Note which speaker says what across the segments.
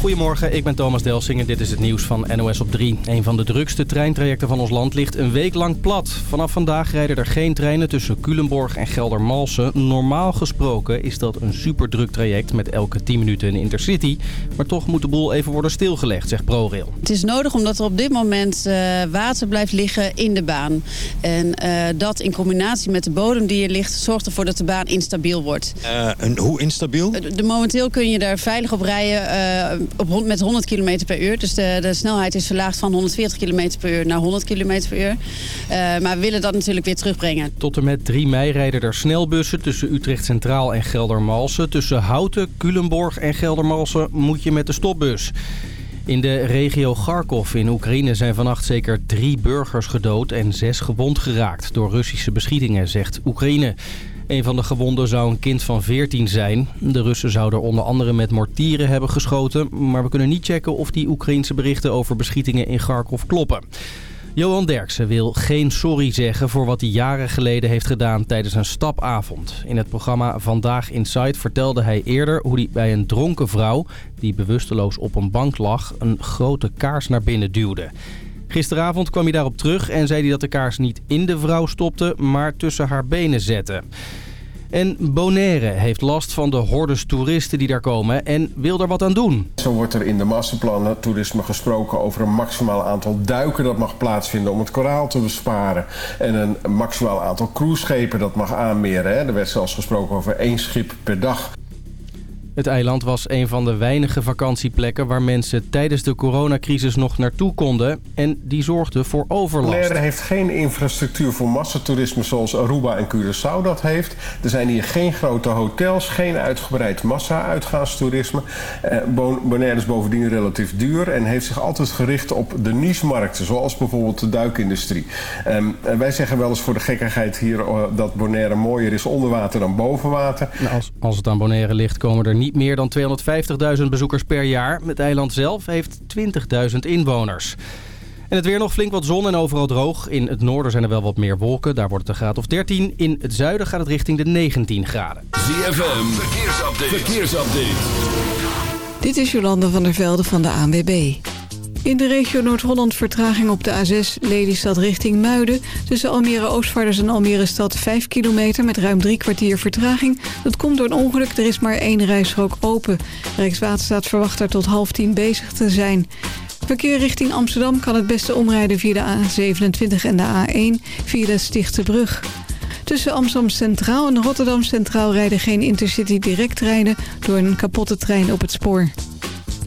Speaker 1: Goedemorgen, ik ben Thomas Delsing en dit is het nieuws van NOS op 3. Een van de drukste treintrajecten van ons land ligt een week lang plat. Vanaf vandaag rijden er geen treinen tussen Culemborg en Geldermalsen. Normaal gesproken is dat een superdruk traject met elke 10 minuten een intercity. Maar toch moet de boel even worden stilgelegd, zegt ProRail.
Speaker 2: Het is nodig omdat er op dit moment uh, water blijft liggen in de baan. En uh, dat in combinatie met de bodem die er ligt zorgt ervoor dat de baan instabiel wordt.
Speaker 3: Uh, en hoe instabiel?
Speaker 2: De, de, momenteel kun je daar veilig op rijden op, met 100 km per uur. Dus de, de snelheid is verlaagd van 140 km per uur naar 100 km per uur. Uh, maar we willen dat natuurlijk weer terugbrengen.
Speaker 1: Tot en met 3 mei rijden er snelbussen tussen Utrecht Centraal en Geldermalsen. Tussen Houten, Culemborg en Geldermalsen moet je met de stopbus. In de regio Kharkov in Oekraïne zijn vannacht zeker drie burgers gedood en zes gewond geraakt door Russische beschietingen, zegt Oekraïne. Een van de gewonden zou een kind van 14 zijn. De Russen zouden onder andere met mortieren hebben geschoten. Maar we kunnen niet checken of die Oekraïnse berichten over beschietingen in Kharkov kloppen. Johan Derksen wil geen sorry zeggen voor wat hij jaren geleden heeft gedaan tijdens een stapavond. In het programma Vandaag Inside vertelde hij eerder hoe hij bij een dronken vrouw... die bewusteloos op een bank lag, een grote kaars naar binnen duwde. Gisteravond kwam hij daarop terug en zei hij dat de kaars niet in de vrouw stopte, maar tussen haar benen zette. En Bonaire heeft last van de hordes toeristen die daar komen en wil er wat aan doen.
Speaker 4: Zo wordt er in de masterplannen toerisme gesproken over een maximaal aantal duiken dat mag plaatsvinden om het koraal te besparen. En een maximaal aantal cruiseschepen dat mag aanmeren. Er werd zelfs gesproken over één schip per dag.
Speaker 1: Het eiland was een van de weinige vakantieplekken waar mensen tijdens de coronacrisis nog naartoe konden. En die zorgde voor overlast.
Speaker 4: Bonaire heeft geen infrastructuur voor massatoerisme zoals Aruba en Curaçao dat heeft. Er zijn hier geen grote hotels, geen uitgebreid massa-uitgaanstoerisme. Eh, Bonaire is bovendien relatief duur en heeft zich altijd gericht op de niche-markten, zoals bijvoorbeeld de duikindustrie. Um, wij zeggen wel eens voor de gekkigheid hier uh, dat Bonaire mooier is onder water dan boven water.
Speaker 1: Nou, als, als het aan Bonaire ligt komen er niet meer dan 250.000 bezoekers per jaar. Het eiland zelf heeft 20.000 inwoners. En het weer nog flink wat zon en overal droog. In het noorden zijn er wel wat meer wolken. Daar wordt het een graad of 13. In het zuiden gaat het richting de 19 graden.
Speaker 5: ZFM, verkeersupdate. verkeersupdate.
Speaker 6: Dit is Jolanda van der Velde van de ANWB. In de regio Noord-Holland vertraging op de A6 Lelystad richting Muiden. Tussen Almere Oostvaarders en Almere Stad 5 kilometer met ruim drie kwartier vertraging. Dat komt door een ongeluk, er is maar één rijstrook open. Rijkswaterstaat verwacht daar tot half tien bezig te zijn. Verkeer richting Amsterdam kan het beste omrijden via de A27 en de A1 via de Stichtse Brug. Tussen Amsterdam Centraal en Rotterdam Centraal rijden geen Intercity directtreinen door een kapotte trein op het spoor.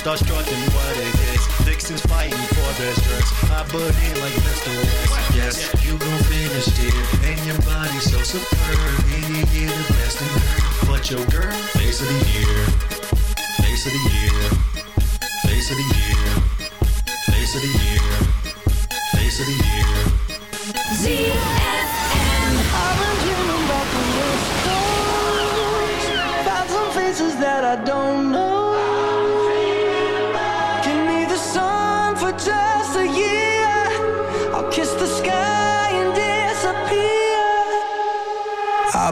Speaker 3: start strutting what it is. Vixens fighting for their drugs. I
Speaker 7: butt in like Mr. Yes, you gon' finish dear. And your body so superb. Any year the best in her. But your girl, face of the year. Face of
Speaker 3: the year. Face of the year. Face of the year. Face of the year.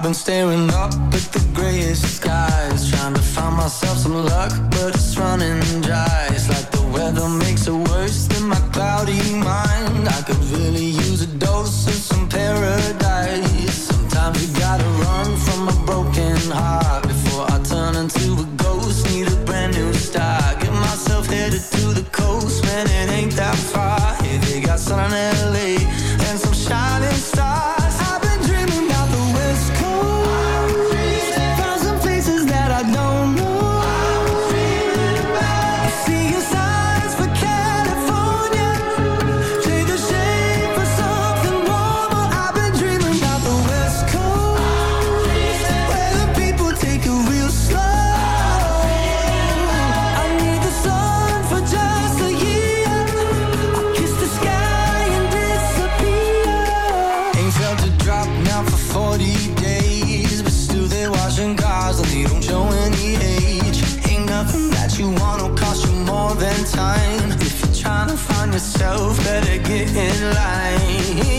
Speaker 3: been staring up
Speaker 8: at the
Speaker 9: grayest skies Trying to find myself some luck, but it's running dry. It's like
Speaker 8: the weather makes it worse than my cloudy mind. I could really yourself, better get
Speaker 3: in line.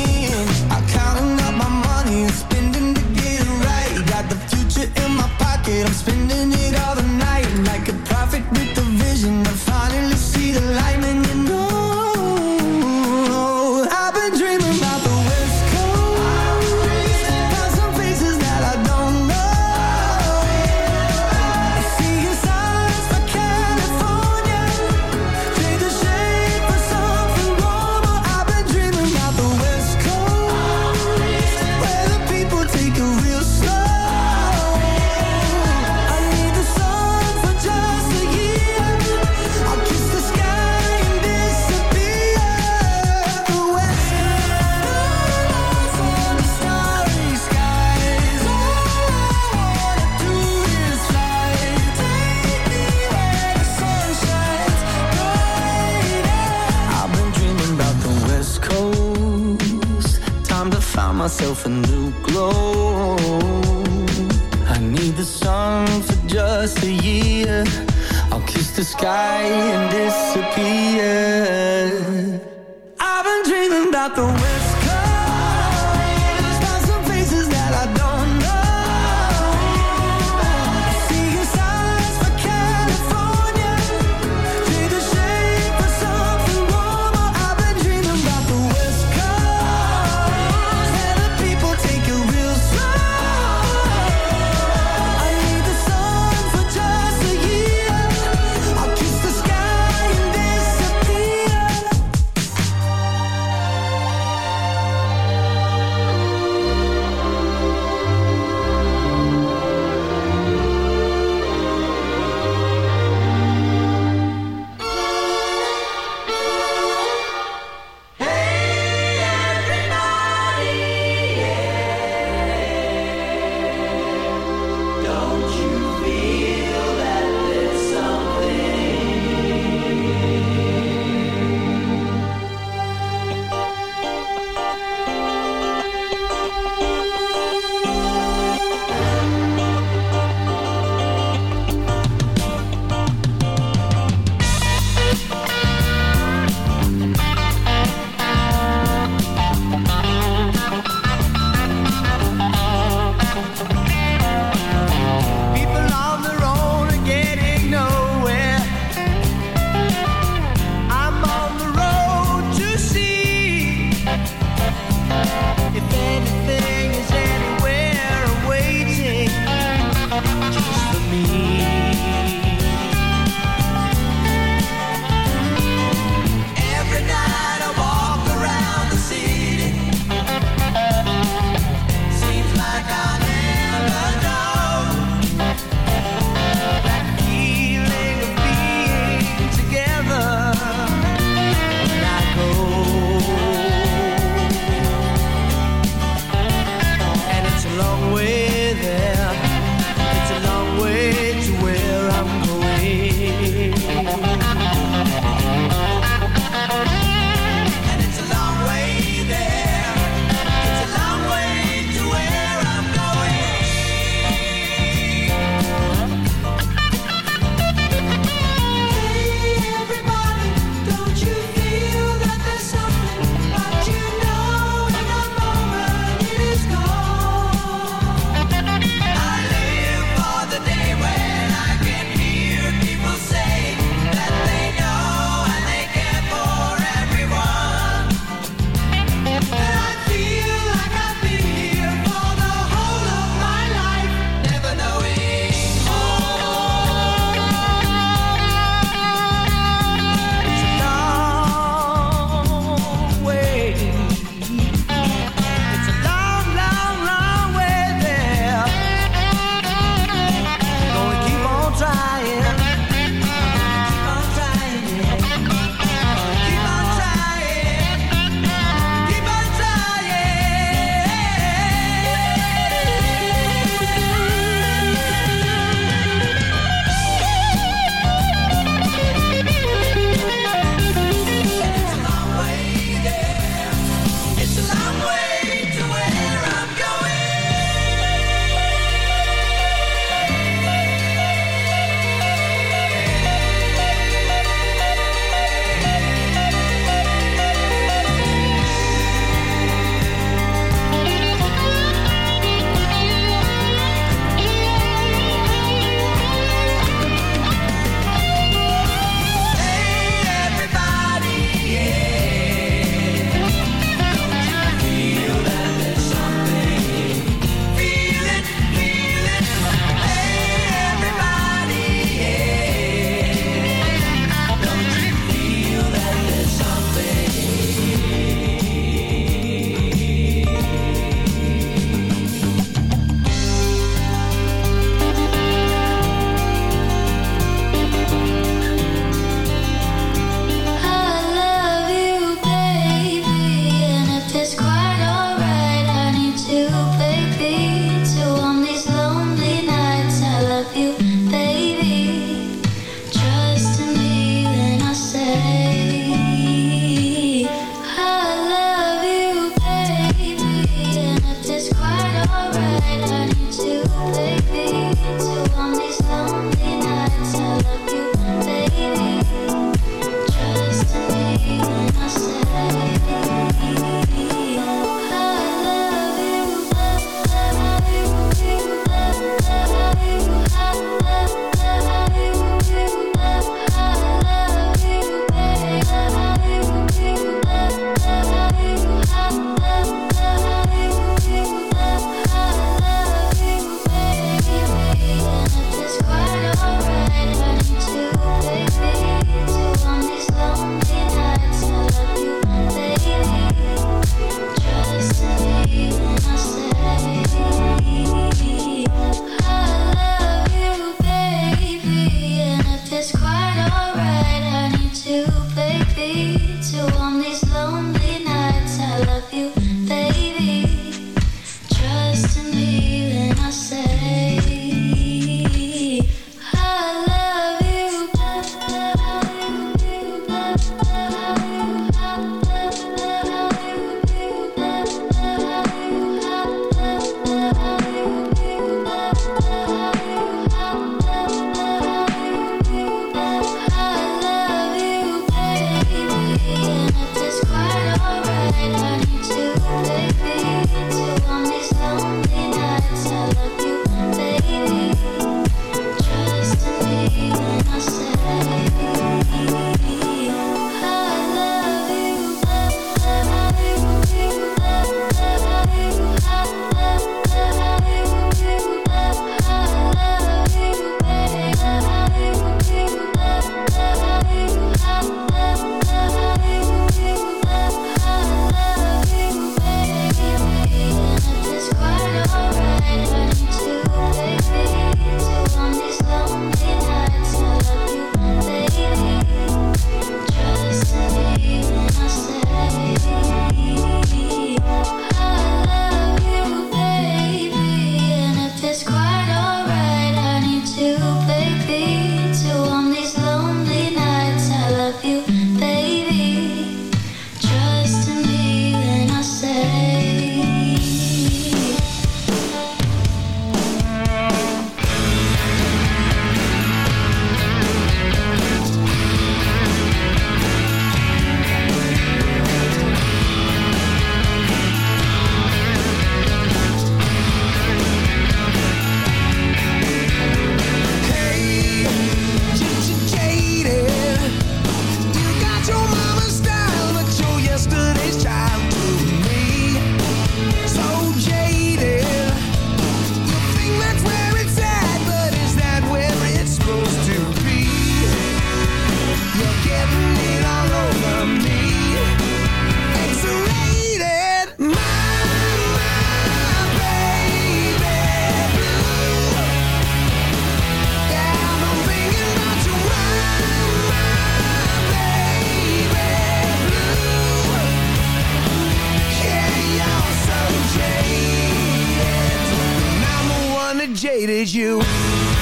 Speaker 3: needed you.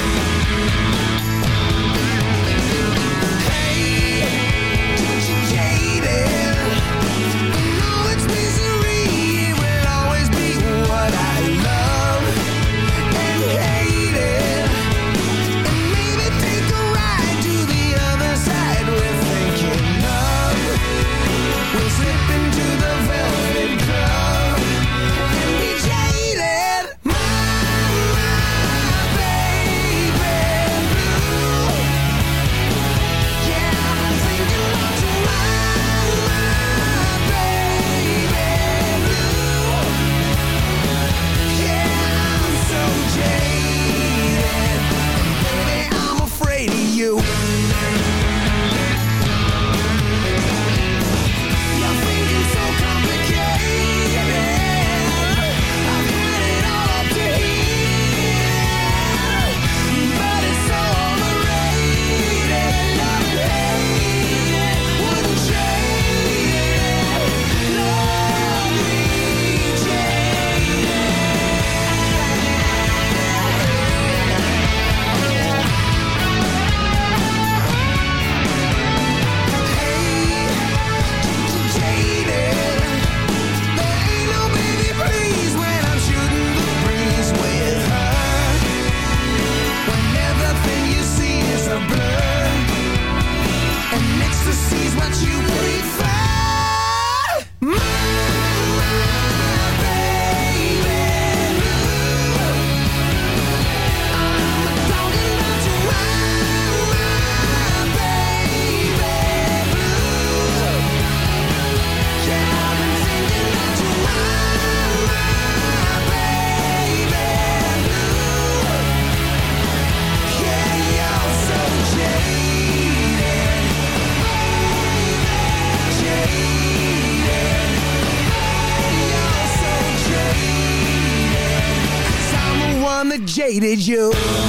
Speaker 8: hated you.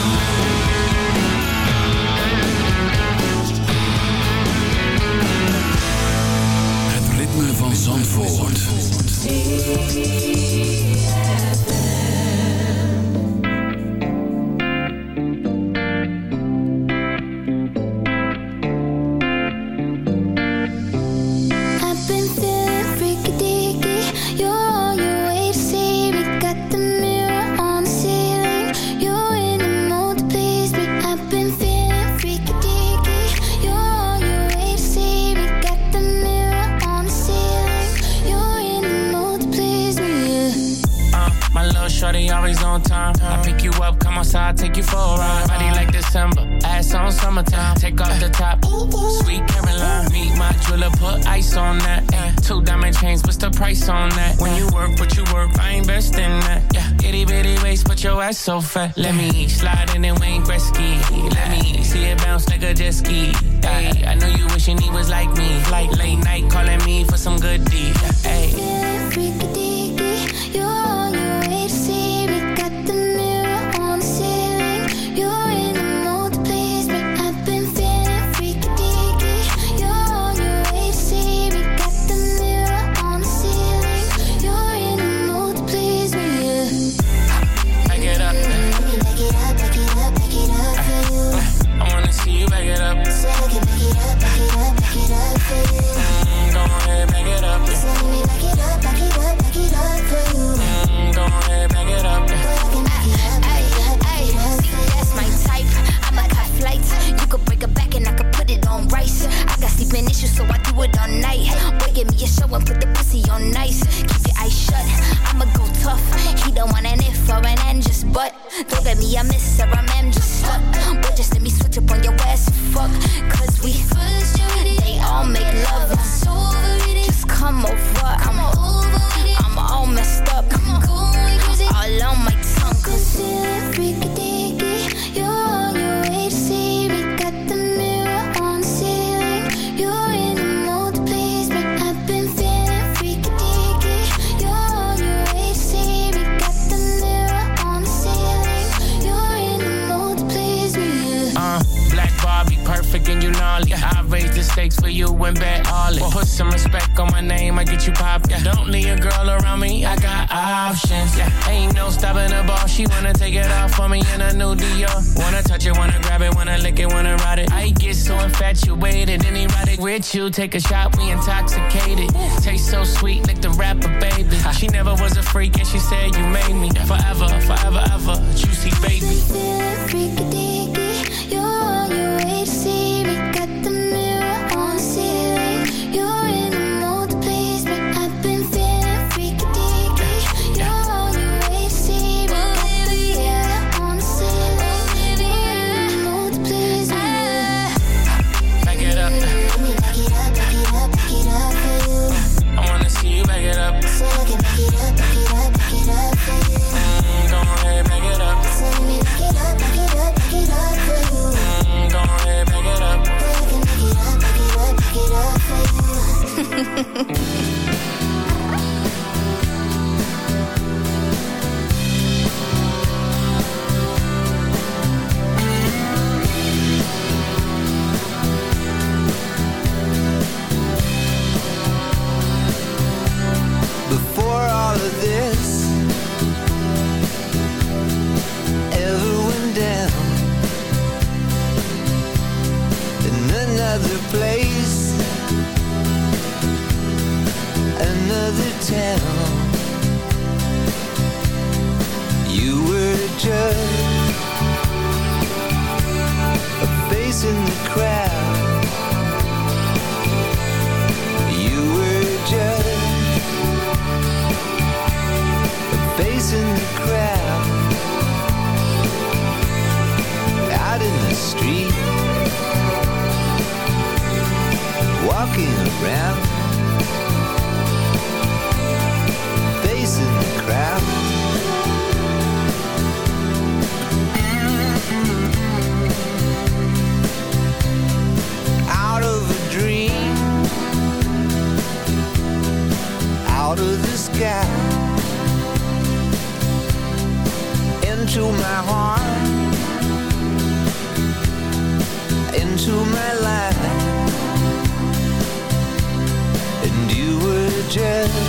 Speaker 7: to my life. And you were just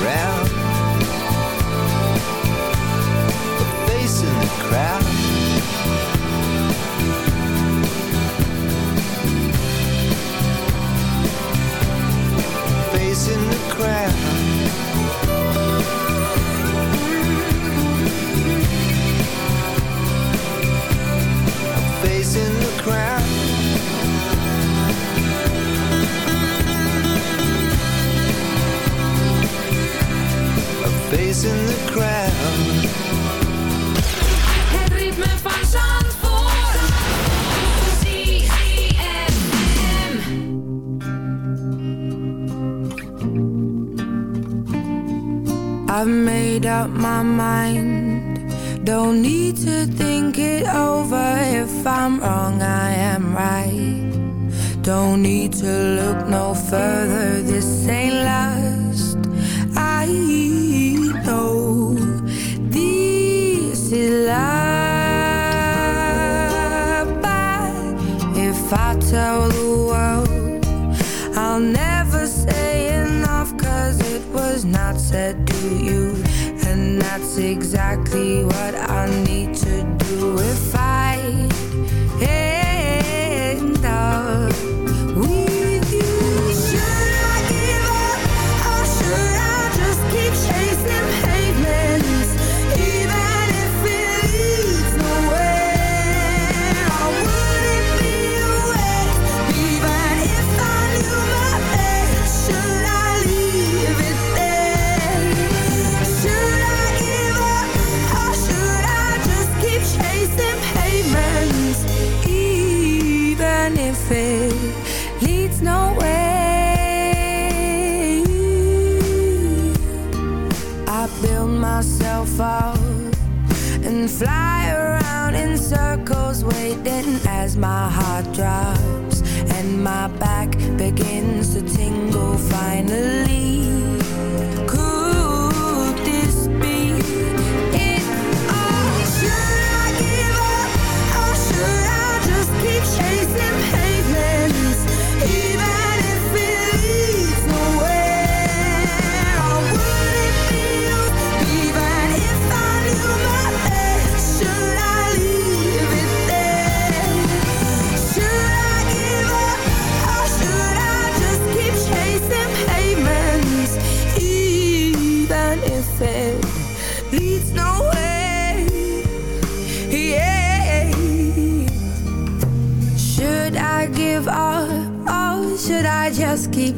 Speaker 9: round up my mind. Don't need to think it over. If I'm wrong, I am right. Don't need to look no further. This ain't lust. I know This is love, But if I tell exactly what I need tightening as my heart drops and my back begins to tingle finally.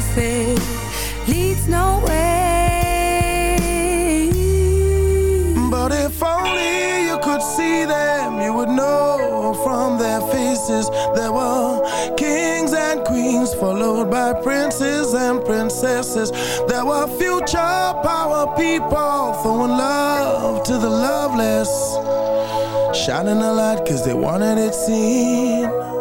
Speaker 9: fade leads nowhere.
Speaker 10: But if only you could see them, you would know from their faces there were kings and queens, followed by princes and princesses. There were future power people throwing love to the loveless, shining a light because they wanted it seen.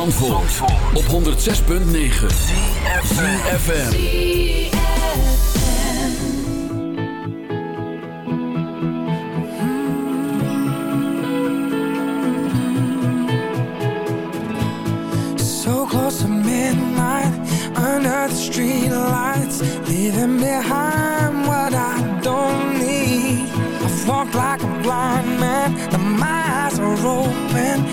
Speaker 5: Zandvoort, Zandvoort. op 106.9 CFFM
Speaker 9: So close to midnight Under the street lights Leaving behind what I don't need. I've walked like a blind man Now my eyes are open.